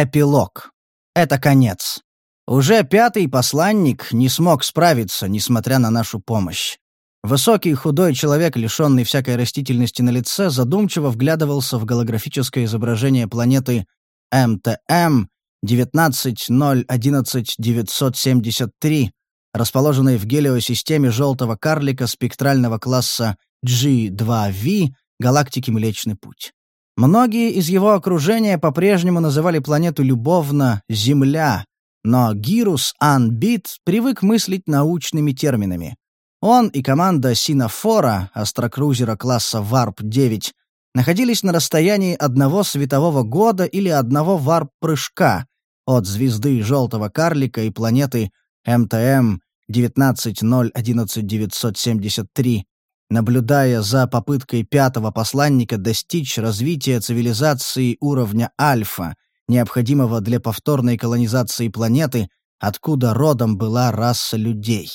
Эпилог. Это конец. Уже пятый посланник не смог справиться, несмотря на нашу помощь. Высокий худой человек, лишенный всякой растительности на лице, задумчиво вглядывался в голографическое изображение планеты МТМ 19011973, расположенной в гелиосистеме желтого карлика спектрального класса G2V галактики Млечный Путь. Многие из его окружения по-прежнему называли планету любовно «Земля», но Гирус Анбит привык мыслить научными терминами. Он и команда Синофора, астрокрузера класса Варп-9, находились на расстоянии одного светового года или одного варп-прыжка от звезды Желтого Карлика и планеты МТМ 19011973, наблюдая за попыткой пятого посланника достичь развития цивилизации уровня Альфа, необходимого для повторной колонизации планеты, откуда родом была раса людей.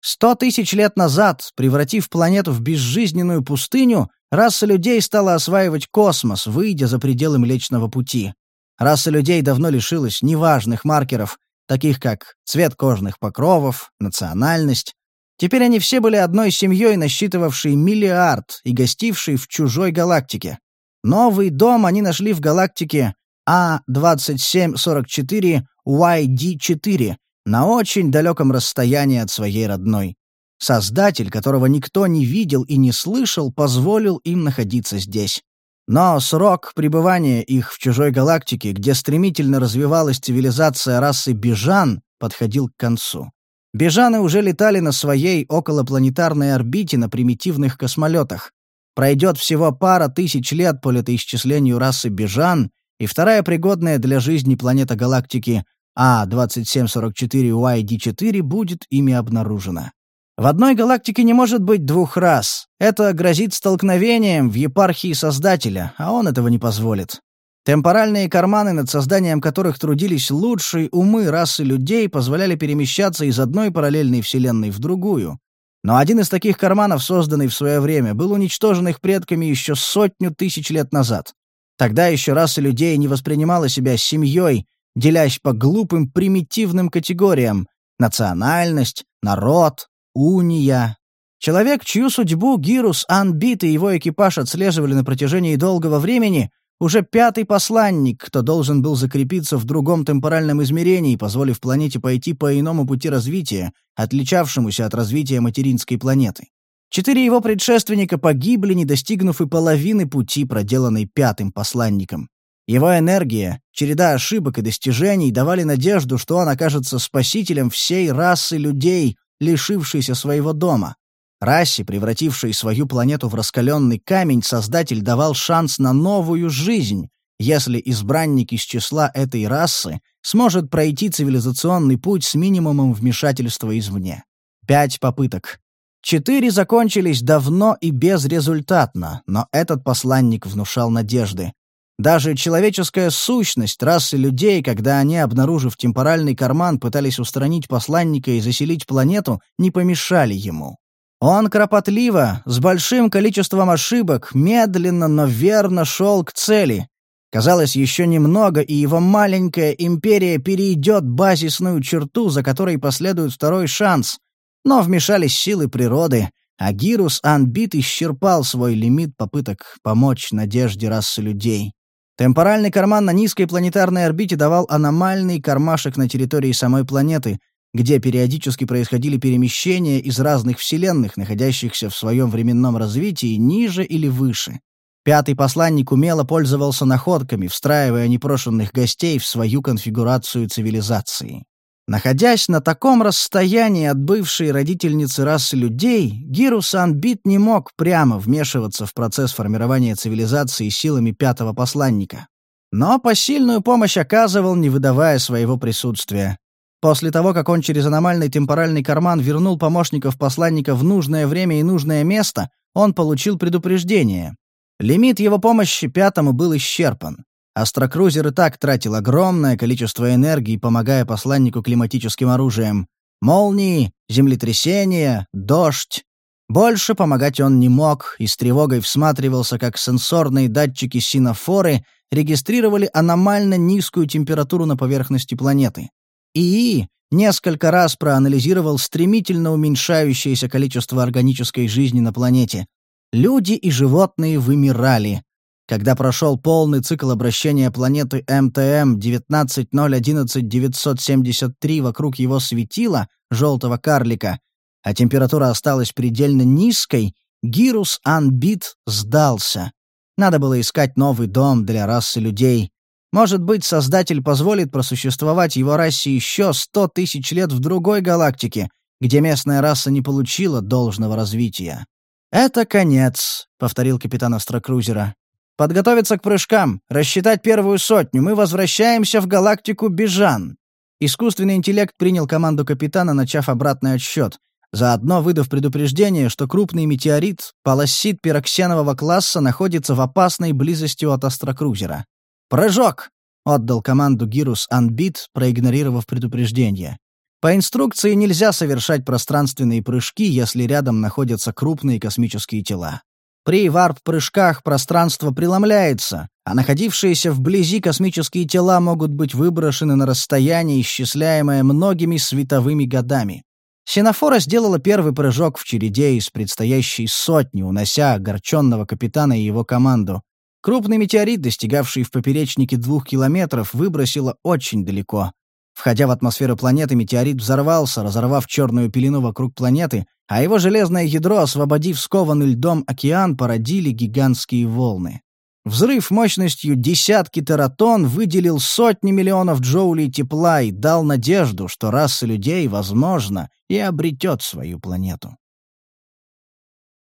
Сто тысяч лет назад, превратив планету в безжизненную пустыню, раса людей стала осваивать космос, выйдя за пределы Млечного Пути. Раса людей давно лишилась неважных маркеров, таких как цвет кожных покровов, национальность. Теперь они все были одной семьей, насчитывавшей миллиард и гостившей в чужой галактике. Новый дом они нашли в галактике А2744YD4, на очень далеком расстоянии от своей родной. Создатель, которого никто не видел и не слышал, позволил им находиться здесь. Но срок пребывания их в чужой галактике, где стремительно развивалась цивилизация расы Бежан, подходил к концу. Бежаны уже летали на своей околопланетарной орбите на примитивных космолетах. Пройдет всего пара тысяч лет по летоисчислению расы Бежан, и вторая пригодная для жизни планета галактики а2744YD4 будет ими обнаружена. В одной галактике не может быть двух рас. Это грозит столкновением в епархии Создателя, а он этого не позволит. Темпоральные карманы, над созданием которых трудились лучшие умы расы людей, позволяли перемещаться из одной параллельной вселенной в другую. Но один из таких карманов, созданный в свое время, был уничтожен их предками еще сотню тысяч лет назад. Тогда еще раса людей не воспринимала себя семьей, делясь по глупым примитивным категориям — национальность, народ, уния. Человек, чью судьбу Гирус, Анбит и его экипаж отслеживали на протяжении долгого времени, уже пятый посланник, кто должен был закрепиться в другом темпоральном измерении, позволив планете пойти по иному пути развития, отличавшемуся от развития материнской планеты. Четыре его предшественника погибли, не достигнув и половины пути, проделанной пятым посланником. Его энергия, череда ошибок и достижений давали надежду, что он окажется спасителем всей расы людей, лишившейся своего дома. Расе, превратившей свою планету в раскаленный камень, Создатель давал шанс на новую жизнь, если избранник из числа этой расы сможет пройти цивилизационный путь с минимумом вмешательства извне. Пять попыток. Четыре закончились давно и безрезультатно, но этот посланник внушал надежды. Даже человеческая сущность расы людей, когда они, обнаружив темпоральный карман, пытались устранить посланника и заселить планету, не помешали ему. Он кропотливо, с большим количеством ошибок, медленно, но верно шел к цели. Казалось, еще немного, и его маленькая империя перейдет базисную черту, за которой последует второй шанс. Но вмешались силы природы, а Гирус Анбит исчерпал свой лимит попыток помочь надежде расы людей. Темпоральный карман на низкой планетарной орбите давал аномальный кармашек на территории самой планеты, где периодически происходили перемещения из разных вселенных, находящихся в своем временном развитии ниже или выше. Пятый посланник умело пользовался находками, встраивая непрошенных гостей в свою конфигурацию цивилизации. Находясь на таком расстоянии от бывшей родительницы расы людей, Гиру Санбит не мог прямо вмешиваться в процесс формирования цивилизации силами пятого посланника. Но посильную помощь оказывал, не выдавая своего присутствия. После того, как он через аномальный темпоральный карман вернул помощников посланника в нужное время и нужное место, он получил предупреждение. Лимит его помощи пятому был исчерпан. Астрокрузер и так тратил огромное количество энергии, помогая посланнику климатическим оружием. Молнии, землетрясения, дождь. Больше помогать он не мог и с тревогой всматривался, как сенсорные датчики синофоры регистрировали аномально низкую температуру на поверхности планеты. ИИ несколько раз проанализировал стремительно уменьшающееся количество органической жизни на планете. Люди и животные вымирали. Когда прошел полный цикл обращения планеты МТМ 19011973 вокруг его светила, желтого карлика, а температура осталась предельно низкой, Гирус Анбит сдался. Надо было искать новый дом для расы людей. Может быть, Создатель позволит просуществовать его расе еще сто тысяч лет в другой галактике, где местная раса не получила должного развития. «Это конец», — повторил капитан Острокрузера. «Подготовиться к прыжкам, рассчитать первую сотню. Мы возвращаемся в галактику Бежан». Искусственный интеллект принял команду капитана, начав обратный отсчет заодно выдав предупреждение, что крупный метеорит, полосит пироксенового класса, находится в опасной близости от астрокрузера. «Прыжок!» — отдал команду Гирус Анбит, проигнорировав предупреждение. По инструкции нельзя совершать пространственные прыжки, если рядом находятся крупные космические тела. При варп-прыжках пространство преломляется, а находившиеся вблизи космические тела могут быть выброшены на расстояние, исчисляемое многими световыми годами. Синофора сделала первый прыжок в череде из предстоящей сотни, унося огорченного капитана и его команду. Крупный метеорит, достигавший в поперечнике двух километров, выбросило очень далеко. Входя в атмосферу планеты, метеорит взорвался, разорвав черную пелену вокруг планеты, а его железное ядро, освободив скованный льдом океан, породили гигантские волны. Взрыв мощностью десятки тератон выделил сотни миллионов джоулей тепла и дал надежду, что раса людей, возможно, и обретет свою планету.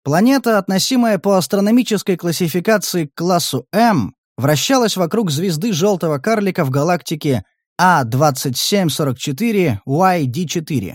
Планета, относимая по астрономической классификации к классу М, вращалась вокруг звезды желтого карлика в галактике А2744-YD4.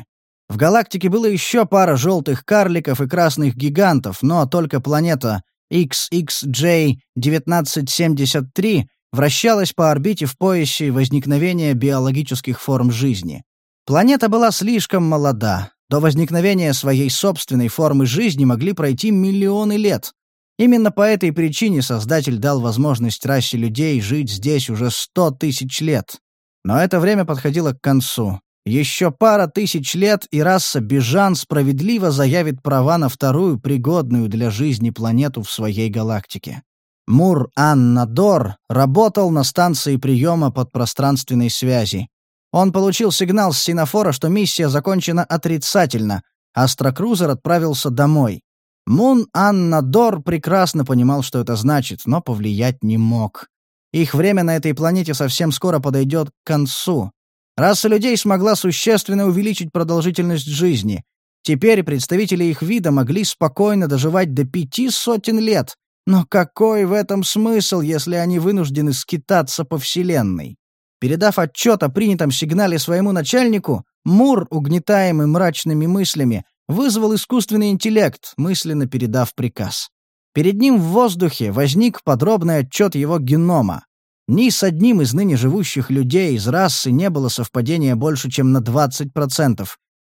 В галактике было еще пара желтых карликов и красных гигантов, но только планета XXJ-1973 вращалась по орбите в поясе возникновения биологических форм жизни. Планета была слишком молода. До возникновения своей собственной формы жизни могли пройти миллионы лет. Именно по этой причине Создатель дал возможность расе людей жить здесь уже сто тысяч лет. Но это время подходило к концу. Еще пара тысяч лет, и раса Бежан справедливо заявит права на вторую пригодную для жизни планету в своей галактике. Мур Аннадор работал на станции приема подпространственной связи. Он получил сигнал с синофора, что миссия закончена отрицательно. Астрокрузер отправился домой. Мун Аннадор прекрасно понимал, что это значит, но повлиять не мог. Их время на этой планете совсем скоро подойдет к концу. Раса людей смогла существенно увеличить продолжительность жизни. Теперь представители их вида могли спокойно доживать до пяти сотен лет. Но какой в этом смысл, если они вынуждены скитаться по Вселенной? Передав отчет о принятом сигнале своему начальнику, Мур, угнетаемый мрачными мыслями, вызвал искусственный интеллект, мысленно передав приказ. Перед ним в воздухе возник подробный отчет его генома. Ни с одним из ныне живущих людей из расы не было совпадения больше, чем на 20%.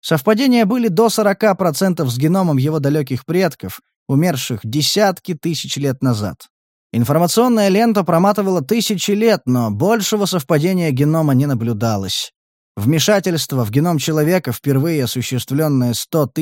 Совпадения были до 40% с геномом его далеких предков, умерших десятки тысяч лет назад. Информационная лента проматывала тысячи лет, но большего совпадения генома не наблюдалось. Вмешательство в геном человека, впервые осуществленное 100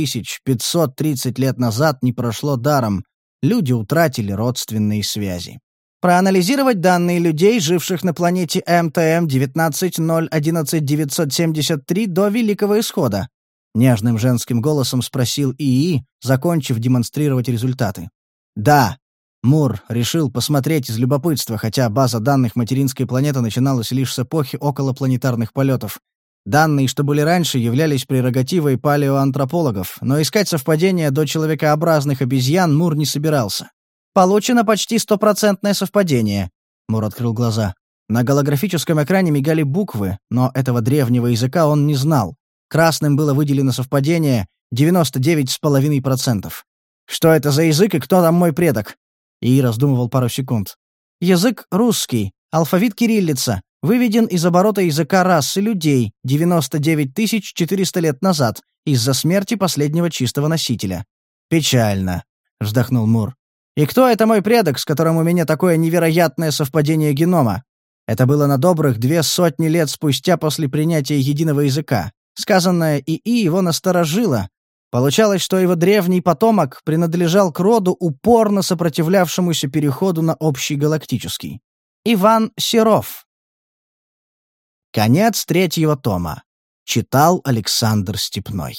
530 лет назад, не прошло даром. Люди утратили родственные связи. Проанализировать данные людей, живших на планете МТМ 19011973 до Великого Исхода. Нежным женским голосом спросил ИИ, закончив демонстрировать результаты. Да. Мур решил посмотреть из любопытства, хотя база данных материнской планеты начиналась лишь с эпохи околопланетарных полетов. Данные, что были раньше, являлись прерогативой палеоантропологов, но искать совпадения до человекообразных обезьян Мур не собирался. Получено почти стопроцентное совпадение. Мур открыл глаза. На голографическом экране мигали буквы, но этого древнего языка он не знал. Красным было выделено совпадение 99,5%. Что это за язык и кто там мой предок? И раздумывал пару секунд. Язык русский, алфавит кириллица, выведен из оборота языка расы людей 99 400 лет назад из-за смерти последнего чистого носителя. Печально, вздохнул Мур. И кто это мой предок, с которым у меня такое невероятное совпадение генома? Это было на добрых две сотни лет спустя после принятия единого языка. Сказанное ИИ его насторожило. Получалось, что его древний потомок принадлежал к роду, упорно сопротивлявшемуся переходу на общий галактический. Иван Серов. Конец третьего тома. Читал Александр Степной.